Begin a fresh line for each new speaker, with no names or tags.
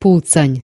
пулцань.